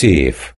safe